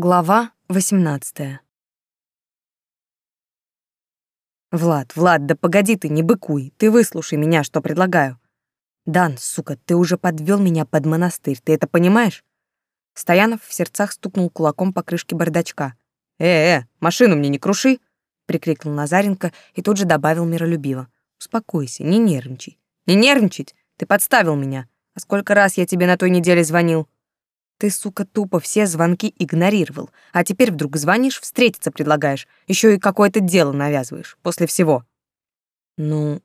Глава 18 «Влад, Влад, да погоди ты, не быкуй, ты выслушай меня, что предлагаю. Дан, сука, ты уже подвел меня под монастырь, ты это понимаешь?» Стоянов в сердцах стукнул кулаком по крышке бардачка. «Э-э, машину мне не круши!» — прикрикнул Назаренко и тут же добавил миролюбиво. «Успокойся, не нервничай». «Не нервничать? Ты подставил меня. А сколько раз я тебе на той неделе звонил?» Ты, сука, тупо все звонки игнорировал, а теперь вдруг звонишь, встретиться предлагаешь, еще и какое-то дело навязываешь, после всего. Ну,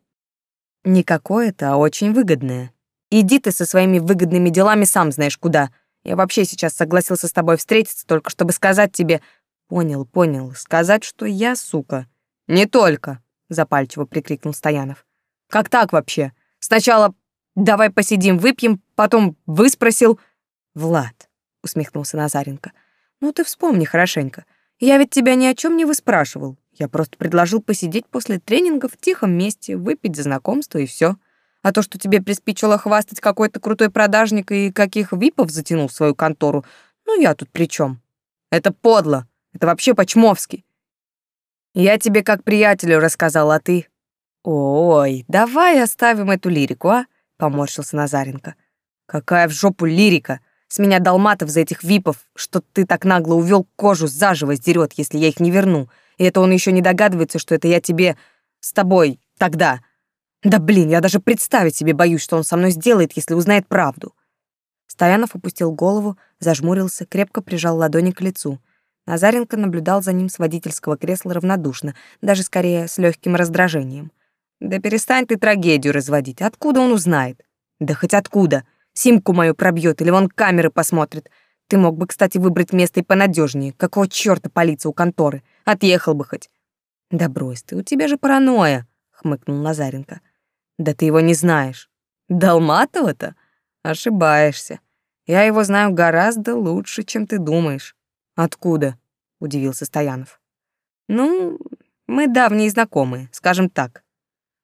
не какое-то, а очень выгодное. Иди ты со своими выгодными делами сам знаешь куда. Я вообще сейчас согласился с тобой встретиться, только чтобы сказать тебе... Понял, понял, сказать, что я, сука. Не только, запальчиво прикрикнул Стоянов. Как так вообще? Сначала давай посидим, выпьем, потом выспросил... «Влад», — усмехнулся Назаренко, — «ну ты вспомни хорошенько. Я ведь тебя ни о чем не выспрашивал. Я просто предложил посидеть после тренинга в тихом месте, выпить за знакомство и все. А то, что тебе приспичило хвастать какой-то крутой продажник и каких випов затянул в свою контору, ну я тут при чем? Это подло. Это вообще по-чмовски. Я тебе как приятелю рассказал, а ты... Ой, давай оставим эту лирику, а? Поморщился Назаренко. Какая в жопу лирика! С меня далматов за этих випов, что ты так нагло увёл кожу заживо сдерет, если я их не верну. И это он ещё не догадывается, что это я тебе... с тобой... тогда. Да блин, я даже представить себе боюсь, что он со мной сделает, если узнает правду. Стоянов опустил голову, зажмурился, крепко прижал ладони к лицу. Назаренко наблюдал за ним с водительского кресла равнодушно, даже скорее с легким раздражением. «Да перестань ты трагедию разводить. Откуда он узнает?» «Да хоть откуда. Симку мою пробьет или он камеры посмотрит. Ты мог бы, кстати, выбрать место и понадежнее. Какого черта полиция у конторы? Отъехал бы хоть. Да брось ты, у тебя же паранойя, хмыкнул Назаренко. Да ты его не знаешь. Долматова-то? Ошибаешься. Я его знаю гораздо лучше, чем ты думаешь. Откуда? удивился Стоянов. Ну, мы давние знакомые, скажем так.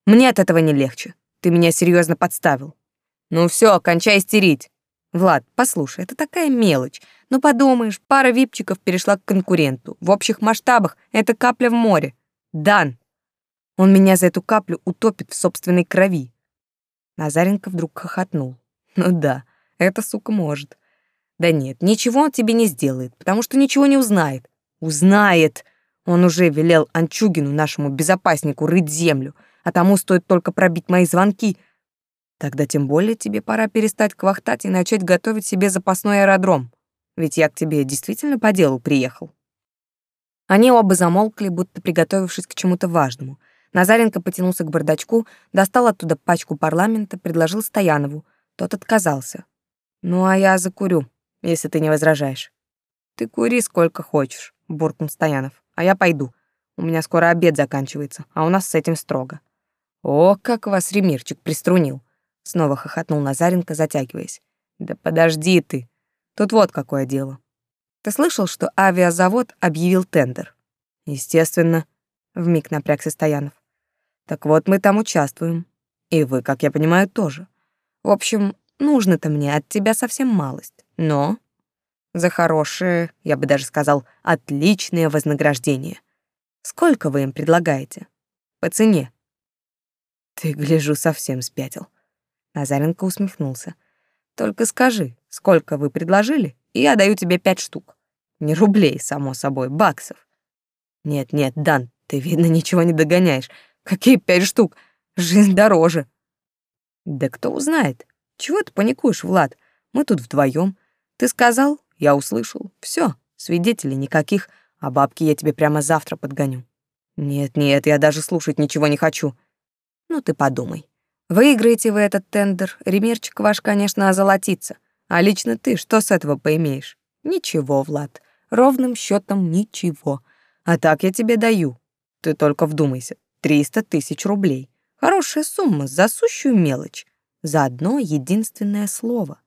Мне от этого не легче. Ты меня серьезно подставил. «Ну все, окончай стерить!» «Влад, послушай, это такая мелочь. Ну подумаешь, пара випчиков перешла к конкуренту. В общих масштабах это капля в море. Дан! Он меня за эту каплю утопит в собственной крови!» Назаренко вдруг хохотнул. «Ну да, эта сука может. Да нет, ничего он тебе не сделает, потому что ничего не узнает. Узнает! Он уже велел Анчугину, нашему безопаснику, рыть землю, а тому стоит только пробить мои звонки — Тогда тем более тебе пора перестать квахтать и начать готовить себе запасной аэродром. Ведь я к тебе действительно по делу приехал». Они оба замолкли, будто приготовившись к чему-то важному. Назаренко потянулся к бардачку, достал оттуда пачку парламента, предложил Стоянову. Тот отказался. «Ну, а я закурю, если ты не возражаешь». «Ты кури сколько хочешь», — буркнул Стоянов. «А я пойду. У меня скоро обед заканчивается, а у нас с этим строго». «О, как вас Ремирчик приструнил!» — снова хохотнул Назаренко, затягиваясь. «Да подожди ты! Тут вот какое дело. Ты слышал, что авиазавод объявил тендер?» «Естественно», — вмиг напрягся Стоянов. «Так вот мы там участвуем. И вы, как я понимаю, тоже. В общем, нужно-то мне от тебя совсем малость. Но за хорошее, я бы даже сказал, отличное вознаграждение. Сколько вы им предлагаете? По цене?» «Ты, гляжу, совсем спятил», Назаренко усмехнулся. «Только скажи, сколько вы предложили, и я даю тебе пять штук. Не рублей, само собой, баксов». «Нет-нет, Дан, ты, видно, ничего не догоняешь. Какие пять штук? Жизнь дороже». «Да кто узнает? Чего ты паникуешь, Влад? Мы тут вдвоем. Ты сказал, я услышал. Все, свидетелей никаких, а бабки я тебе прямо завтра подгоню». «Нет-нет, я даже слушать ничего не хочу». «Ну ты подумай». Выиграете вы этот тендер, ремерчик ваш, конечно, озолотится. А лично ты что с этого поимеешь? Ничего, Влад. Ровным счетом ничего. А так я тебе даю. Ты только вдумайся. 300 тысяч рублей. Хорошая сумма за сущую мелочь. За одно единственное слово.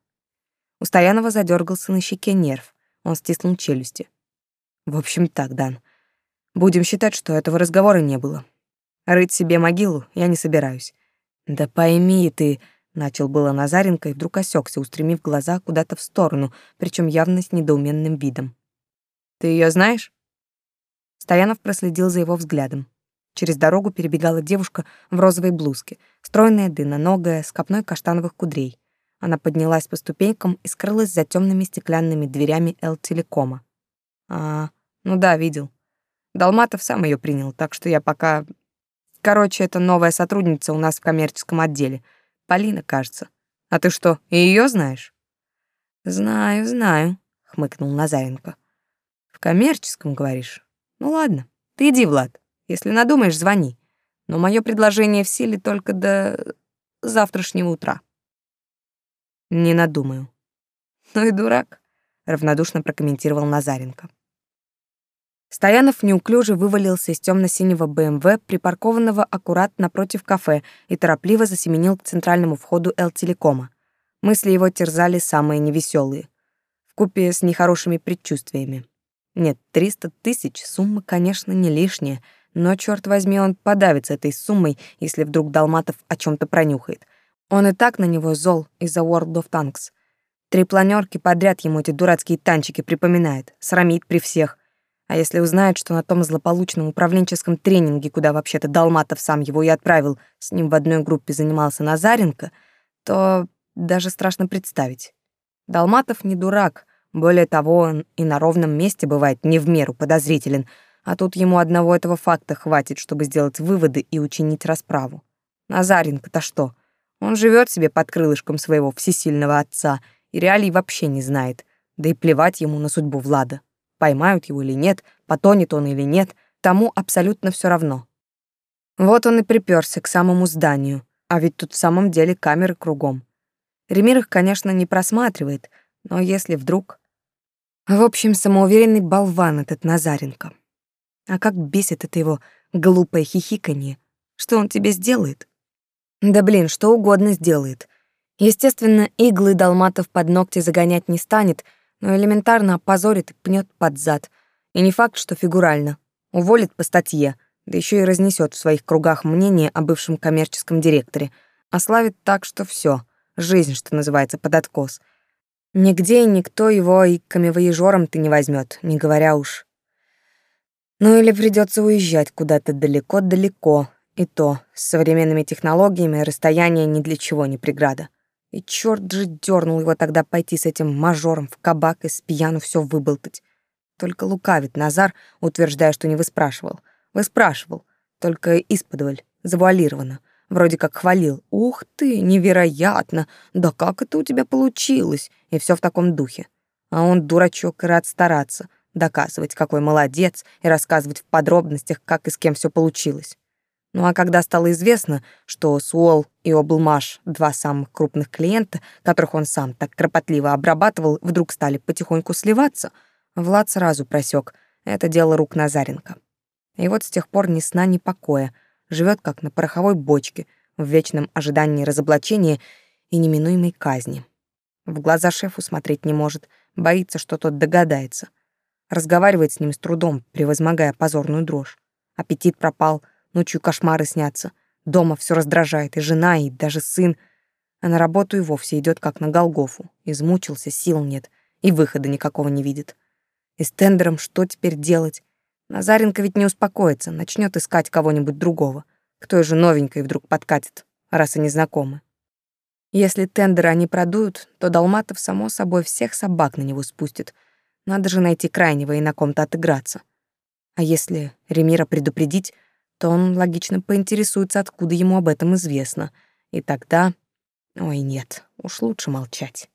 У Стоянова задергался на щеке нерв. Он стиснул челюсти. В общем так, Дан. Будем считать, что этого разговора не было. Рыть себе могилу я не собираюсь. «Да пойми ты!» — начал было Назаренко и вдруг осекся, устремив глаза куда-то в сторону, причем явно с недоуменным видом. «Ты ее знаешь?» Стоянов проследил за его взглядом. Через дорогу перебегала девушка в розовой блузке, стройная, длинноногая, с копной каштановых кудрей. Она поднялась по ступенькам и скрылась за темными стеклянными дверями Эл-телекома. «А, ну да, видел. Долматов сам ее принял, так что я пока Короче, это новая сотрудница у нас в коммерческом отделе. Полина, кажется. А ты что, и её знаешь? Знаю, знаю, хмыкнул Назаренко. В коммерческом, говоришь? Ну ладно, ты иди, Влад. Если надумаешь, звони. Но мое предложение в силе только до завтрашнего утра. Не надумаю. Ну и дурак, равнодушно прокомментировал Назаренко. Стоянов неуклюже вывалился из темно-синего БМВ, припаркованного аккурат напротив кафе, и торопливо засеменил к центральному входу Эл-Телекома. Мысли его терзали самые невеселые. Вкупе с нехорошими предчувствиями. Нет, 300 тысяч — сумма, конечно, не лишняя, но, черт возьми, он подавится этой суммой, если вдруг Долматов о чем то пронюхает. Он и так на него зол из-за World of Tanks. Три планерки подряд ему эти дурацкие танчики припоминает, срамит при всех. А если узнает, что на том злополучном управленческом тренинге, куда вообще-то Долматов сам его и отправил, с ним в одной группе занимался Назаренко, то даже страшно представить. Долматов не дурак, более того, он и на ровном месте бывает не в меру подозрителен, а тут ему одного этого факта хватит, чтобы сделать выводы и учинить расправу. Назаренко-то что? Он живет себе под крылышком своего всесильного отца и реалий вообще не знает, да и плевать ему на судьбу Влада поймают его или нет, потонет он или нет, тому абсолютно все равно. Вот он и приперся к самому зданию, а ведь тут в самом деле камеры кругом. Ремир их, конечно, не просматривает, но если вдруг... В общем, самоуверенный болван этот Назаренко. А как бесит это его глупое хихиканье. Что он тебе сделает? Да блин, что угодно сделает. Естественно, иглы Долматов под ногти загонять не станет — но элементарно опозорит и пнет под зад. И не факт, что фигурально. Уволит по статье, да еще и разнесет в своих кругах мнение о бывшем коммерческом директоре. Ославит так, что все, жизнь, что называется, под откос. Нигде и никто его и камевоежором ты не возьмет, не говоря уж. Ну или придется уезжать куда-то далеко-далеко, и то с современными технологиями расстояние ни для чего не преграда. И черт же дернул его тогда пойти с этим мажором в кабак и с пьяну все выболтать. Только лукавит Назар, утверждая, что не выспрашивал. Выспрашивал, только исподволь, завуалированно. Вроде как хвалил. «Ух ты, невероятно! Да как это у тебя получилось?» И все в таком духе. А он, дурачок, и рад стараться, доказывать, какой молодец, и рассказывать в подробностях, как и с кем все получилось. Ну а когда стало известно, что Суол и Облмаш, два самых крупных клиента, которых он сам так кропотливо обрабатывал, вдруг стали потихоньку сливаться, Влад сразу просек. Это дело рук Назаренко. И вот с тех пор ни сна, ни покоя. живет как на пороховой бочке, в вечном ожидании разоблачения и неминуемой казни. В глаза шефу смотреть не может, боится, что тот догадается. Разговаривает с ним с трудом, превозмогая позорную дрожь. Аппетит пропал — Ночью кошмары снятся. Дома все раздражает, и жена, и даже сын. А на работу и вовсе идет как на Голгофу. Измучился, сил нет, и выхода никакого не видит. И с тендером что теперь делать? Назаренко ведь не успокоится, начнет искать кого-нибудь другого. кто той же новенькой вдруг подкатит, раз они знакомы. Если тендеры они продуют, то Долматов, само собой, всех собак на него спустит. Надо же найти крайнего и на ком-то отыграться. А если Ремира предупредить, то он логично поинтересуется, откуда ему об этом известно. И тогда... Ой, нет, уж лучше молчать.